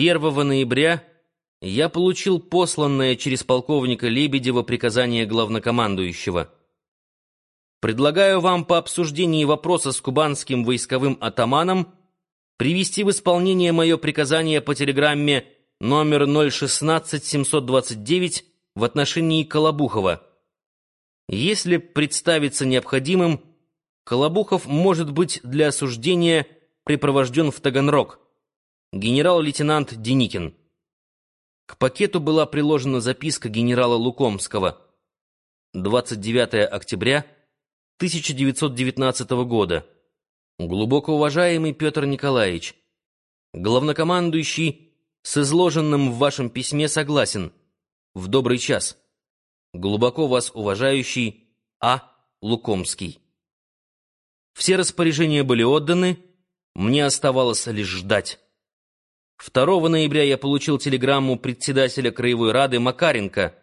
1 ноября я получил посланное через полковника Лебедева приказание главнокомандующего. Предлагаю вам по обсуждении вопроса с кубанским войсковым атаманом привести в исполнение мое приказание по телеграмме номер 016-729 в отношении Колобухова. Если представится необходимым, Колобухов может быть для осуждения припровожден в Таганрог. Генерал-лейтенант Деникин. К пакету была приложена записка генерала Лукомского. 29 октября 1919 года. Глубоко уважаемый Петр Николаевич, главнокомандующий с изложенным в вашем письме согласен. В добрый час. Глубоко вас уважающий А. Лукомский. Все распоряжения были отданы, мне оставалось лишь ждать. 2 ноября я получил телеграмму председателя Краевой Рады Макаренко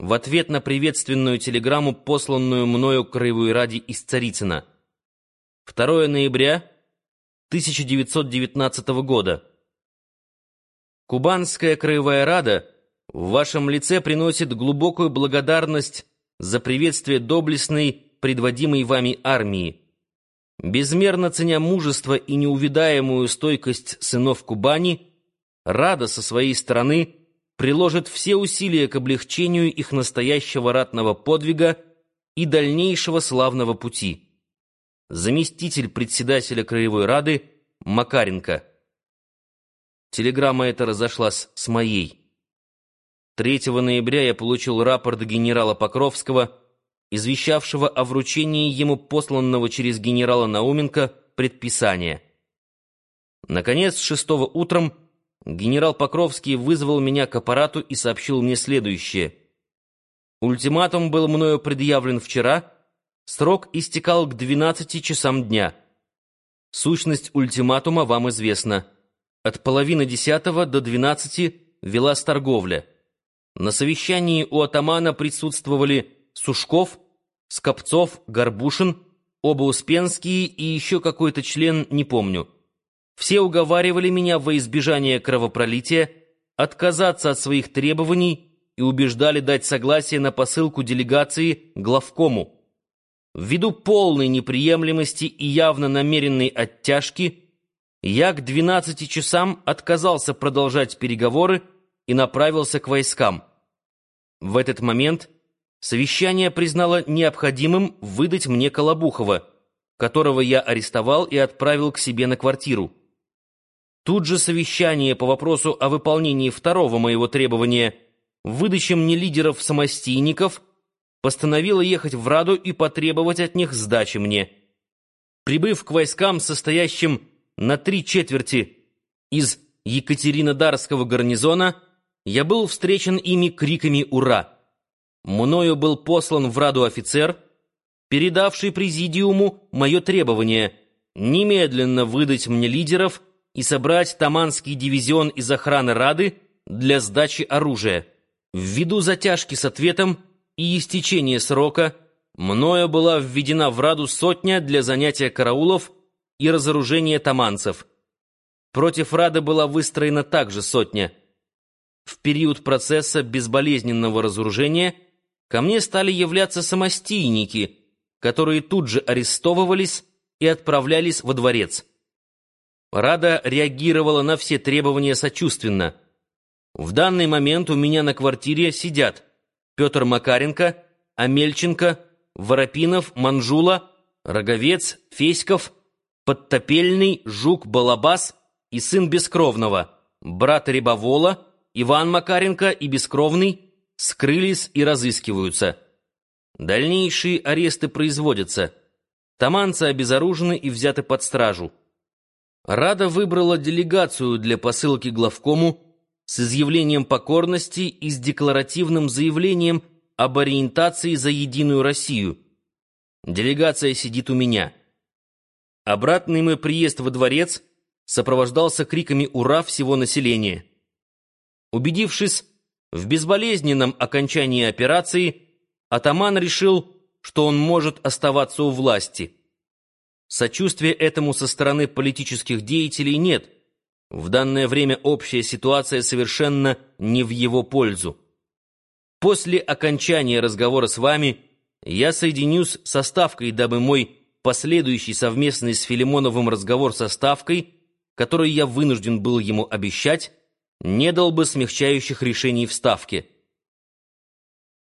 в ответ на приветственную телеграмму, посланную мною Краевой Раде из Царицына. 2 ноября 1919 года. Кубанская Краевая Рада в вашем лице приносит глубокую благодарность за приветствие доблестной, предводимой вами армии. Безмерно ценя мужество и неувидаемую стойкость сынов Кубани – Рада со своей стороны приложит все усилия к облегчению их настоящего ратного подвига и дальнейшего славного пути. Заместитель председателя Краевой Рады Макаренко. Телеграмма эта разошлась с моей. 3 ноября я получил рапорт генерала Покровского, извещавшего о вручении ему посланного через генерала Науменко предписания. Наконец, 6 утром генерал Покровский вызвал меня к аппарату и сообщил мне следующее. Ультиматум был мною предъявлен вчера, срок истекал к 12 часам дня. Сущность ультиматума вам известна. От половины десятого до двенадцати велась торговля. На совещании у атамана присутствовали Сушков, Скопцов, Горбушин, оба Успенские и еще какой-то член, не помню. Все уговаривали меня во избежание кровопролития отказаться от своих требований и убеждали дать согласие на посылку делегации главкому. Ввиду полной неприемлемости и явно намеренной оттяжки, я к 12 часам отказался продолжать переговоры и направился к войскам. В этот момент совещание признало необходимым выдать мне Колобухова, которого я арестовал и отправил к себе на квартиру. Тут же совещание по вопросу о выполнении второго моего требования выдаче мне лидеров-самостийников постановило ехать в Раду и потребовать от них сдачи мне. Прибыв к войскам, состоящим на три четверти из Екатеринодарского гарнизона, я был встречен ими криками «Ура!». Мною был послан в Раду офицер, передавший президиуму мое требование немедленно выдать мне лидеров и собрать Таманский дивизион из охраны Рады для сдачи оружия. Ввиду затяжки с ответом и истечения срока, мною была введена в Раду сотня для занятия караулов и разоружения таманцев. Против Рады была выстроена также сотня. В период процесса безболезненного разоружения ко мне стали являться самостийники, которые тут же арестовывались и отправлялись во дворец. Рада реагировала на все требования сочувственно. В данный момент у меня на квартире сидят Петр Макаренко, Амельченко, Воропинов, Манжула, Роговец, Феськов, Подтопельный, Жук, Балабас и сын Бескровного, брат Рябовола, Иван Макаренко и Бескровный скрылись и разыскиваются. Дальнейшие аресты производятся. Таманцы обезоружены и взяты под стражу. Рада выбрала делегацию для посылки главкому с изъявлением покорности и с декларативным заявлением об ориентации за единую Россию. Делегация сидит у меня. Обратный мой приезд во дворец сопровождался криками «Ура!» всего населения. Убедившись в безболезненном окончании операции, атаман решил, что он может оставаться у власти – Сочувствия этому со стороны политических деятелей нет, В данное время общая ситуация совершенно не в его пользу. После окончания разговора с вами я соединюсь со Ставкой, дабы мой последующий совместный с Филимоновым разговор со Ставкой, который я вынужден был ему обещать, не дал бы смягчающих решений в Ставке –